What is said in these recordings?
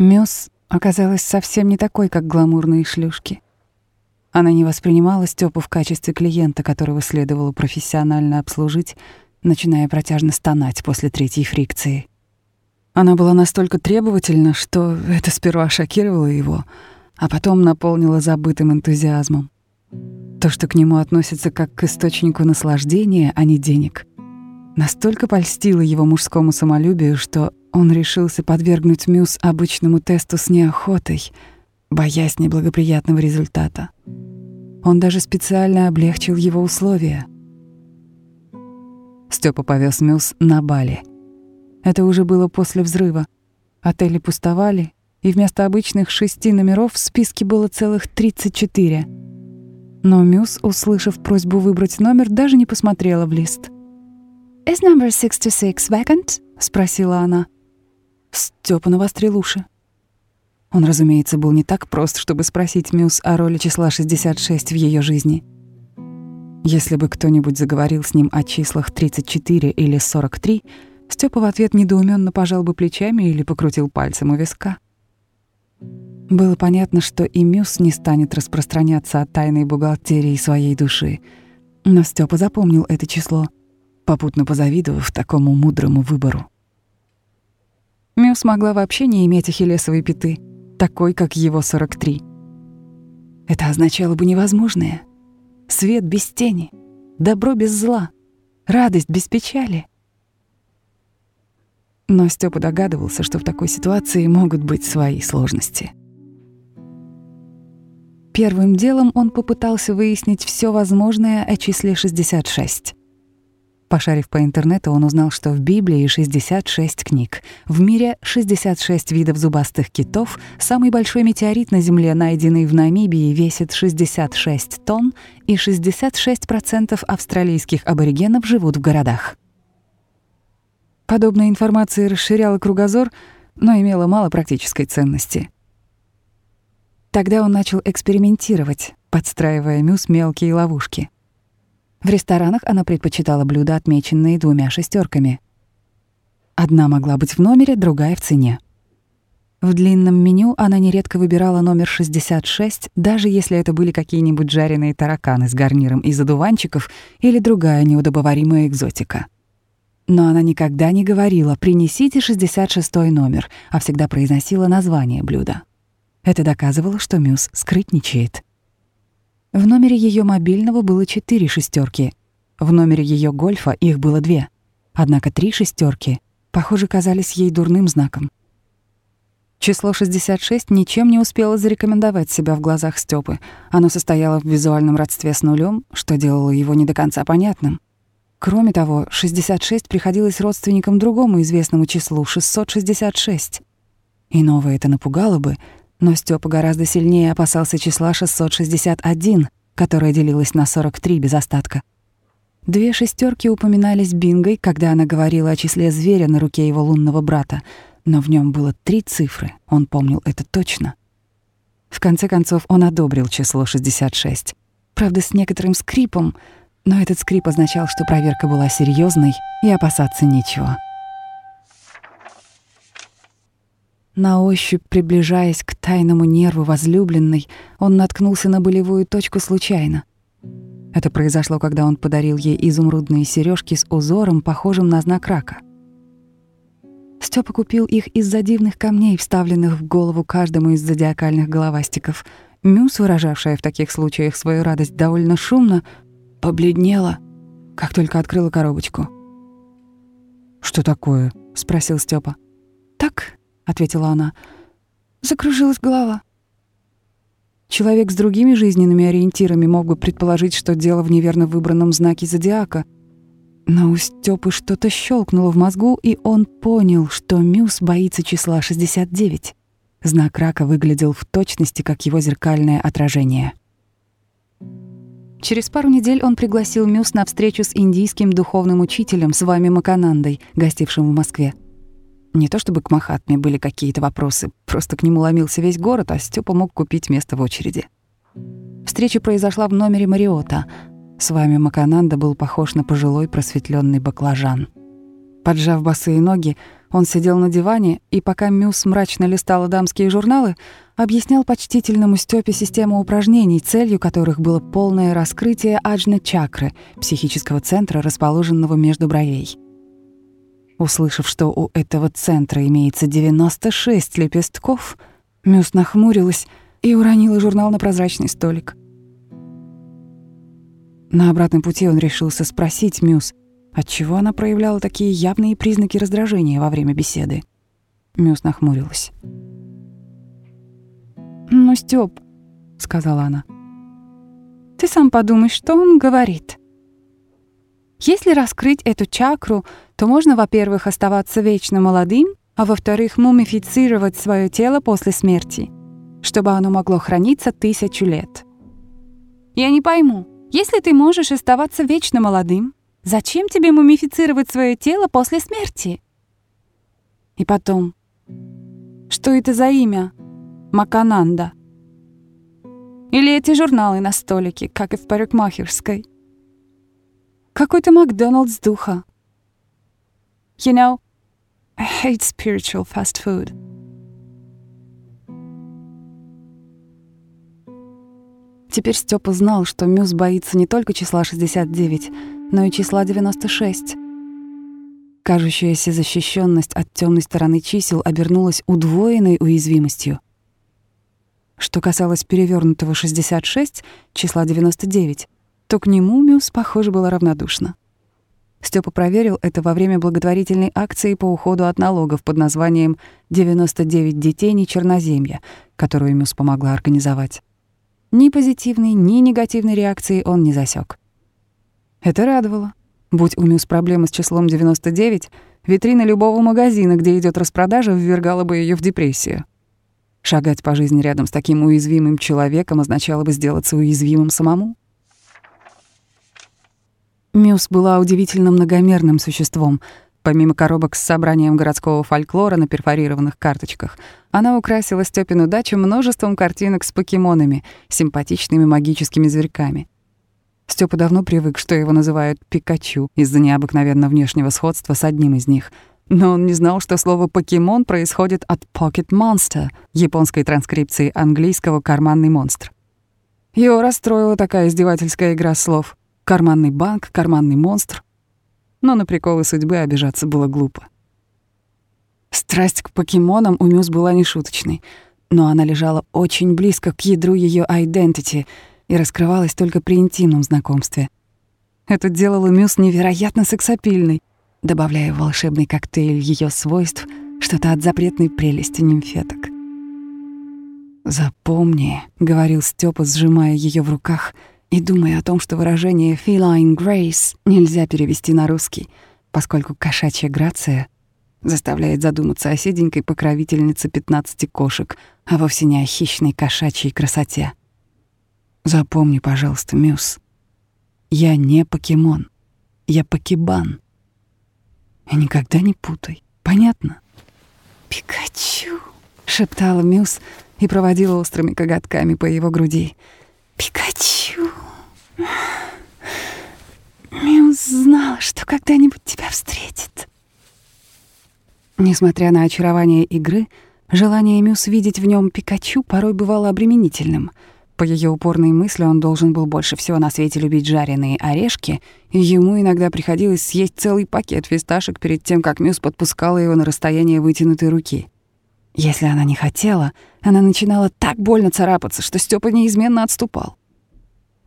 Мюс оказалась совсем не такой, как гламурные шлюшки. Она не воспринимала Стёпу в качестве клиента, которого следовало профессионально обслужить, начиная протяжно стонать после третьей фрикции. Она была настолько требовательна, что это сперва шокировало его, а потом наполнило забытым энтузиазмом. То, что к нему относится как к источнику наслаждения, а не денег, настолько польстило его мужскому самолюбию, что он решился подвергнуть Мюс обычному тесту с неохотой, боясь неблагоприятного результата. Он даже специально облегчил его условия. Степа повез Мюс на Бали. Это уже было после взрыва. Отели пустовали, и вместо обычных шести номеров в списке было целых 34. Но Мюс, услышав просьбу выбрать номер, даже не посмотрела в лист. «Is number 66 vacant?» — спросила она. Степа навострил уши. Он, разумеется, был не так прост, чтобы спросить Мюс о роли числа 66 в ее жизни. Если бы кто-нибудь заговорил с ним о числах 34 или 43, Степа в ответ недоуменно пожал бы плечами или покрутил пальцем у виска. Было понятно, что и Мюс не станет распространяться о тайной бухгалтерии своей души. Но Степа запомнил это число, попутно позавидовав такому мудрому выбору. Мюс могла вообще не иметь ахиллесовой пяты, такой, как его 43. Это означало бы невозможное. Свет без тени, добро без зла, радость без печали. Но Степа догадывался, что в такой ситуации могут быть свои сложности. Первым делом он попытался выяснить все возможное о числе 66. Пошарив по интернету, он узнал, что в Библии 66 книг. В мире 66 видов зубастых китов. Самый большой метеорит на Земле, найденный в Намибии, весит 66 тонн, и 66% австралийских аборигенов живут в городах. Подобная информация расширяла кругозор, но имела мало практической ценности. Тогда он начал экспериментировать, подстраивая мюс мелкие ловушки — в ресторанах она предпочитала блюда, отмеченные двумя шестерками. Одна могла быть в номере, другая в цене. В длинном меню она нередко выбирала номер 66, даже если это были какие-нибудь жареные тараканы с гарниром из одуванчиков или другая неудобоваримая экзотика. Но она никогда не говорила «принесите 66 номер», а всегда произносила название блюда. Это доказывало, что Мюс скрытничает. В номере ее мобильного было четыре шестерки. В номере ее гольфа их было две. Однако три шестерки, похоже, казались ей дурным знаком. Число 66 ничем не успело зарекомендовать себя в глазах Стёпы. Оно состояло в визуальном родстве с нулем, что делало его не до конца понятным. Кроме того, 66 приходилось родственникам другому известному числу — 666. Иного это напугало бы — но Степа гораздо сильнее опасался числа 661, которое делилось на 43 без остатка. Две шестерки упоминались Бингой, когда она говорила о числе зверя на руке его лунного брата, но в нем было три цифры, он помнил это точно. В конце концов, он одобрил число 66. Правда, с некоторым скрипом, но этот скрип означал, что проверка была серьезной и опасаться нечего. На ощупь приближаясь к тайному нерву возлюбленной, он наткнулся на болевую точку случайно. Это произошло, когда он подарил ей изумрудные сережки с узором, похожим на знак рака. Степа купил их из-за дивных камней, вставленных в голову каждому из зодиакальных головастиков. Мюс, выражавшая в таких случаях свою радость довольно шумно, побледнела, как только открыла коробочку. «Что такое?» — спросил Степа. Ответила она. Закружилась голова. Человек с другими жизненными ориентирами мог бы предположить, что дело в неверно выбранном знаке зодиака. Но у Стёпы что-то щелкнуло в мозгу, и он понял, что Мюс боится числа 69. Знак рака выглядел в точности как его зеркальное отражение. Через пару недель он пригласил Мюс на встречу с индийским духовным учителем с вами Маканандой, гостившим в Москве. Не то чтобы к Махатме были какие-то вопросы, просто к нему ломился весь город, а Степа мог купить место в очереди. Встреча произошла в номере Мариота. С вами Макананда был похож на пожилой просветленный баклажан. Поджав босые ноги, Он сидел на диване, и пока Мюс мрачно листала дамские журналы, объяснял почтительному Стёпе систему упражнений, целью которых было полное раскрытие аджна-чакры, психического центра, расположенного между бровей. Услышав, что у этого центра имеется 96 лепестков, Мюс нахмурилась и уронила журнал на прозрачный столик. На обратном пути он решился спросить Мюс, отчего она проявляла такие явные признаки раздражения во время беседы. Мюс нахмурилась. «Ну, Стёп», — сказала она, — «ты сам подумай, что он говорит. Если раскрыть эту чакру, то можно, во-первых, оставаться вечно молодым, а во-вторых, мумифицировать свое тело после смерти, чтобы оно могло храниться тысячу лет. Я не пойму, если ты можешь оставаться вечно молодым, зачем тебе мумифицировать свое тело после смерти? И потом, что это за имя? Макананда. Или эти журналы на столике, как и в парикмахерской. Какой-то Макдоналдс духа. You know, I hate spiritual fast food. Теперь Степа знал, что Мюс боится не только числа 69, но и числа 96. Кажущаяся защищенность от темной стороны чисел обернулась удвоенной уязвимостью. Что касалось перевернутого 66, числа 99, то к нему Мюс, похоже, была равнодушна. Степа проверил это во время благотворительной акции по уходу от налогов под названием «99 детей не черноземья», которую Мюс помогла организовать. Ни позитивной, ни негативной реакции он не засек. Это радовало. Будь у Мюс проблемы с числом 99, витрина любого магазина, где идет распродажа, ввергала бы ее в депрессию. Шагать по жизни рядом с таким уязвимым человеком означало бы сделаться уязвимым самому. Мюс была удивительно многомерным существом — Помимо коробок с собранием городского фольклора на перфорированных карточках, она украсила Стёпину дачу множеством картинок с покемонами, симпатичными магическими зверьками. Стёпа давно привык, что его называют «Пикачу» из-за необыкновенно внешнего сходства с одним из них. Но он не знал, что слово «покемон» происходит от «pocket monster» японской транскрипции английского «карманный монстр». Его расстроила такая издевательская игра слов. «Карманный банк», «карманный монстр», но на приколы судьбы обижаться было глупо. Страсть к покемонам у Мюс была нешуточной, но она лежала очень близко к ядру ее identity и раскрывалась только при интимном знакомстве. Это делало Мюс невероятно сексапильной, добавляя в волшебный коктейль ее свойств что-то от запретной прелести нимфеток. «Запомни», — говорил Степа, сжимая ее в руках — и думая о том, что выражение «feline grace» нельзя перевести на русский, поскольку кошачья грация заставляет задуматься о седенькой покровительнице 15 кошек, а вовсе не о хищной кошачьей красоте. Запомни, пожалуйста, Мюс, я не покемон, я покебан. И никогда не путай, понятно? «Пикачу!» — шептала Мюс и проводила острыми коготками по его груди — Пикачу. Мюс знала, что когда-нибудь тебя встретит. Несмотря на очарование игры, желание Мюс видеть в нем Пикачу порой бывало обременительным. По ее упорной мысли он должен был больше всего на свете любить жареные орешки, и ему иногда приходилось съесть целый пакет фисташек перед тем, как Мюс подпускала его на расстояние вытянутой руки. Если она не хотела, она начинала так больно царапаться, что Степа неизменно отступал.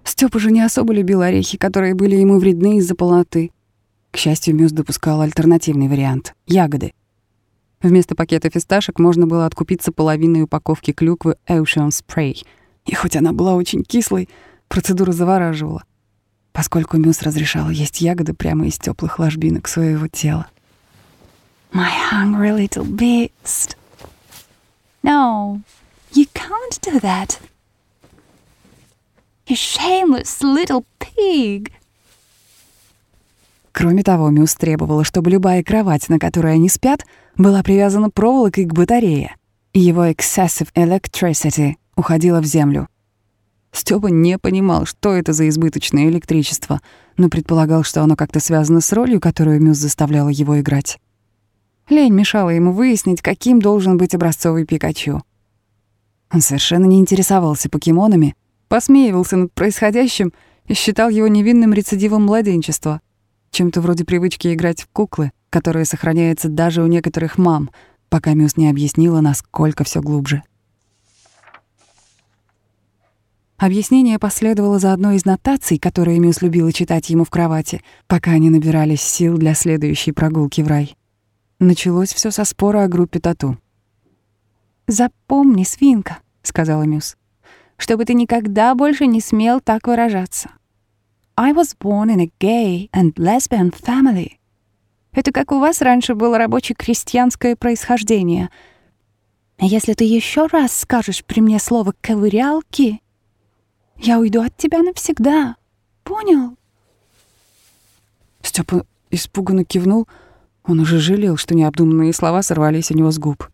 Степа же не особо любил орехи, которые были ему вредны из-за полноты. К счастью, Мюс допускал альтернативный вариант — ягоды. Вместо пакета фисташек можно было откупиться половиной упаковки клюквы Ocean Spray. И хоть она была очень кислой, процедура завораживала, поскольку Мюс разрешал есть ягоды прямо из теплых ложбинок своего тела. «My hungry little beast», No, you can't do that. You shameless little pig. Кроме того, Мюс требовала, чтобы любая кровать, на которой они спят, была привязана проволокой к батарее, и его excessive electricity уходила в землю. Стёпа не понимал, что это за избыточное электричество, но предполагал, что оно как-то связано с ролью, которую Мюс заставляла его играть. Лень мешала ему выяснить, каким должен быть образцовый Пикачу. Он совершенно не интересовался покемонами, посмеивался над происходящим и считал его невинным рецидивом младенчества, чем-то вроде привычки играть в куклы, которая сохраняется даже у некоторых мам, пока Мюс не объяснила, насколько все глубже. Объяснение последовало за одной из нотаций, которые Мюс любила читать ему в кровати, пока они набирались сил для следующей прогулки в рай. Началось все со спора о группе Тату. «Запомни, свинка», — сказала Мюс, «чтобы ты никогда больше не смел так выражаться. I was born in a gay and lesbian family. Это как у вас раньше было рабоче-крестьянское происхождение. Если ты еще раз скажешь при мне слово «ковырялки», я уйду от тебя навсегда. Понял?» Степа испуганно кивнул. Он уже жалел, что необдуманные слова сорвались у него с губ.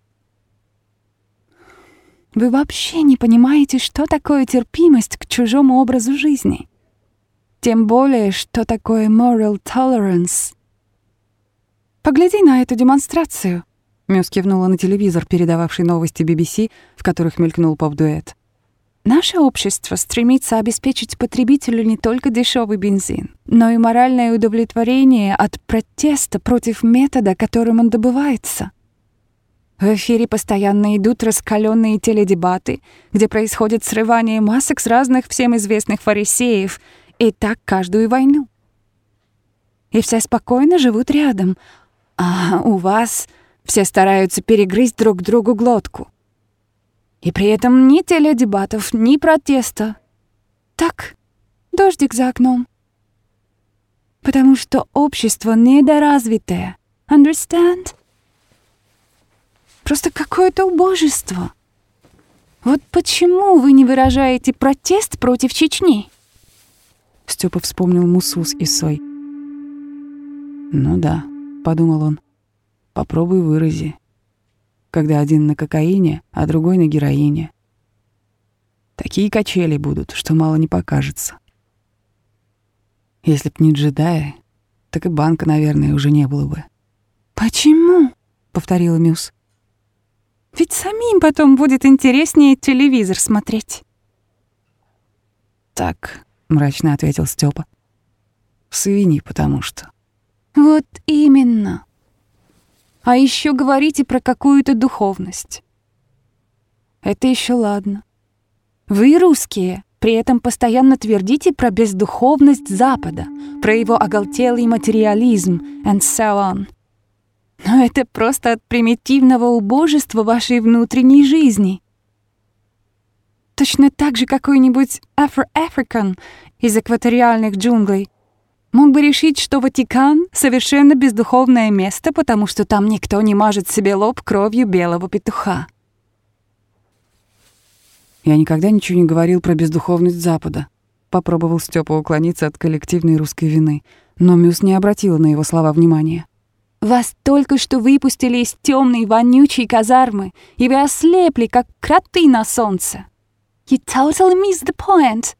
«Вы вообще не понимаете, что такое терпимость к чужому образу жизни. Тем более, что такое moral tolerance. Погляди на эту демонстрацию». Мюс кивнула на телевизор, передававший новости BBC, в которых мелькнул поп-дуэт. Наше общество стремится обеспечить потребителю не только дешевый бензин, но и моральное удовлетворение от протеста против метода, которым он добывается. В эфире постоянно идут раскаленные теледебаты, где происходит срывание масок с разных всем известных фарисеев, и так каждую войну. И все спокойно живут рядом, а у вас все стараются перегрызть друг другу глотку. И при этом ни теледебатов, ни протеста. Так, дождик за окном. Потому что общество недоразвитое. Understand? Просто какое-то убожество. Вот почему вы не выражаете протест против Чечни? Степа вспомнил Мусус и Сой. «Ну да», — подумал он, — «попробуй вырази когда один на кокаине, а другой на героине. Такие качели будут, что мало не покажется. Если б не джедаи, так и банка, наверное, уже не было бы. «Почему?» — повторила Мюс. «Ведь самим потом будет интереснее телевизор смотреть». «Так», — мрачно ответил Степа. «Свини, потому что». «Вот именно», а еще говорите про какую-то духовность. Это еще ладно. Вы русские, при этом постоянно твердите про бездуховность Запада, про его оголтелый материализм and so on. Но это просто от примитивного убожества вашей внутренней жизни. Точно так же какой-нибудь Afro-African из экваториальных джунглей мог бы решить, что Ватикан — совершенно бездуховное место, потому что там никто не мажет себе лоб кровью белого петуха. Я никогда ничего не говорил про бездуховность Запада. Попробовал Степа уклониться от коллективной русской вины, но Мюс не обратила на его слова внимания. «Вас только что выпустили из темной вонючей казармы, и вы ослепли, как кроты на солнце. You totally missed the point.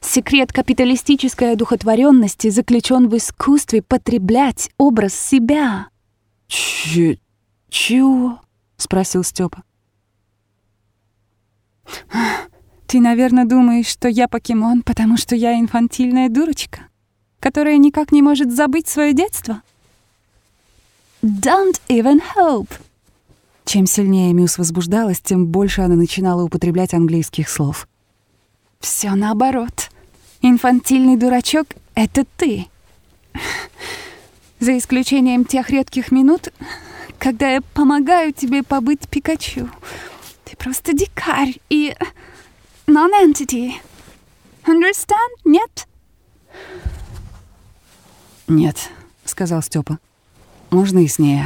Секрет капиталистической одухотворенности заключен в искусстве потреблять образ себя. Ч чего? спросил Степа. Ты, наверное, думаешь, что я покемон, потому что я инфантильная дурочка, которая никак не может забыть свое детство? Don't even hope. Чем сильнее Мюс возбуждалась, тем больше она начинала употреблять английских слов. Все наоборот. Инфантильный дурачок — это ты. За исключением тех редких минут, когда я помогаю тебе побыть Пикачу. Ты просто дикарь и non-entity. Understand? Нет? Нет, сказал Степа. Можно и с ней.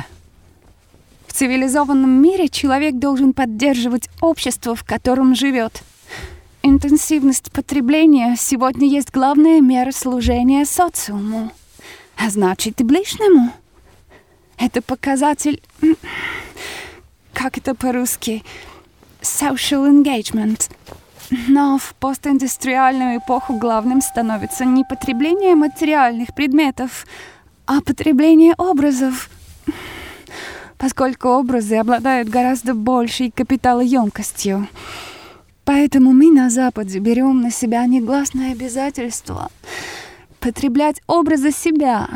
В цивилизованном мире человек должен поддерживать общество, в котором живет. Интенсивность потребления сегодня есть главная мера служения социуму, а значит и ближнему. Это показатель, как это по-русски, social engagement. Но в постиндустриальную эпоху главным становится не потребление материальных предметов, А потребление образов, поскольку образы обладают гораздо большей капиталоемкостью. Поэтому мы на Западе берем на себя негласное обязательство потреблять образы себя,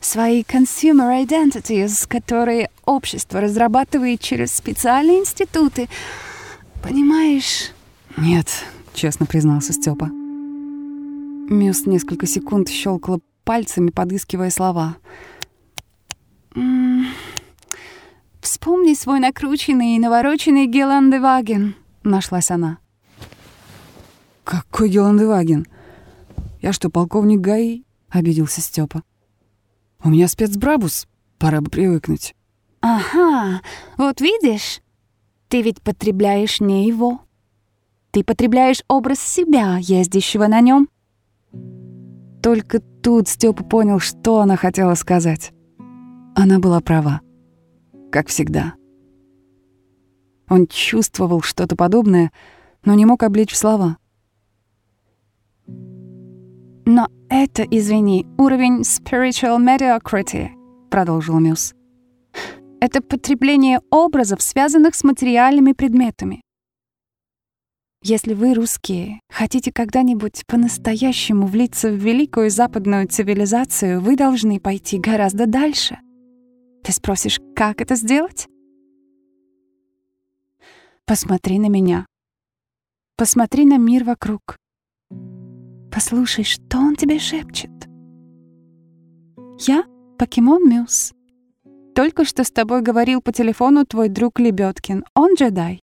свои consumer identities, которые общество разрабатывает через специальные институты. Понимаешь? Нет, честно признался Степа. Мюс несколько секунд щелкала пальцами, подыскивая слова. Вспомни свой накрученный и навороченный Геландеваген, нашлась она. Какой Геландеваген? Я что, полковник ГАИ? обиделся Степа. У меня спецбрабус, пора бы привыкнуть. Ага, вот видишь, ты ведь потребляешь не его. Ты потребляешь образ себя, ездящего на нем. Только тут Степа понял, что она хотела сказать. Она была права. Как всегда. Он чувствовал что-то подобное, но не мог облечь в слова. «Но это, извини, уровень spiritual mediocrity», — продолжил Мюс. «Это потребление образов, связанных с материальными предметами. Если вы, русские, хотите когда-нибудь по-настоящему влиться в великую западную цивилизацию, вы должны пойти гораздо дальше. Ты спросишь, как это сделать? Посмотри на меня. Посмотри на мир вокруг. Послушай, что он тебе шепчет. Я — Покемон Мюс. Только что с тобой говорил по телефону твой друг Лебедкин. Он джедай.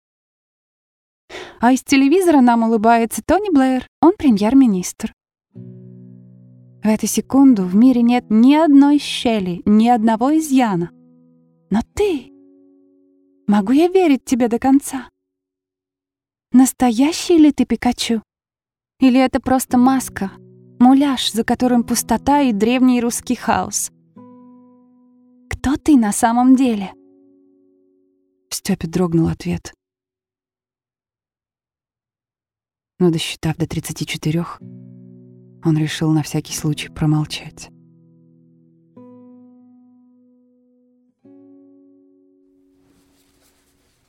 А из телевизора нам улыбается Тони Блэр. Он премьер-министр. В эту секунду в мире нет ни одной щели, ни одного изъяна. Но ты... Могу я верить тебе до конца? Настоящий ли ты Пикачу? Или это просто маска, муляж, за которым пустота и древний русский хаос? Кто ты на самом деле? В Стёпе дрогнул ответ. Но досчитав до 34, он решил на всякий случай промолчать.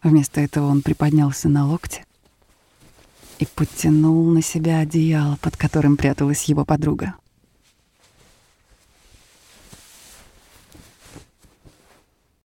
Вместо этого он приподнялся на локте и подтянул на себя одеяло, под которым пряталась его подруга.